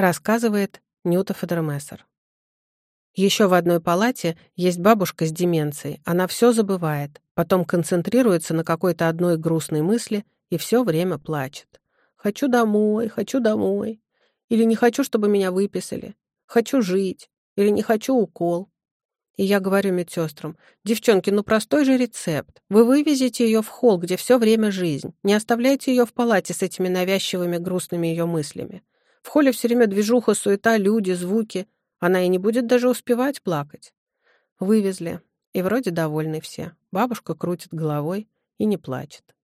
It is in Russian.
Рассказывает Нюта Федермессер. Еще в одной палате есть бабушка с деменцией. Она все забывает, потом концентрируется на какой-то одной грустной мысли и все время плачет. «Хочу домой, хочу домой». Или «не хочу, чтобы меня выписали». «Хочу жить». Или «не хочу укол». И я говорю медсестрам, девчонки, ну простой же рецепт. Вы вывезете ее в холл, где все время жизнь. Не оставляйте ее в палате с этими навязчивыми грустными ее мыслями. В холле все время движуха, суета, люди, звуки. Она и не будет даже успевать плакать. Вывезли. И вроде довольны все. Бабушка крутит головой и не плачет.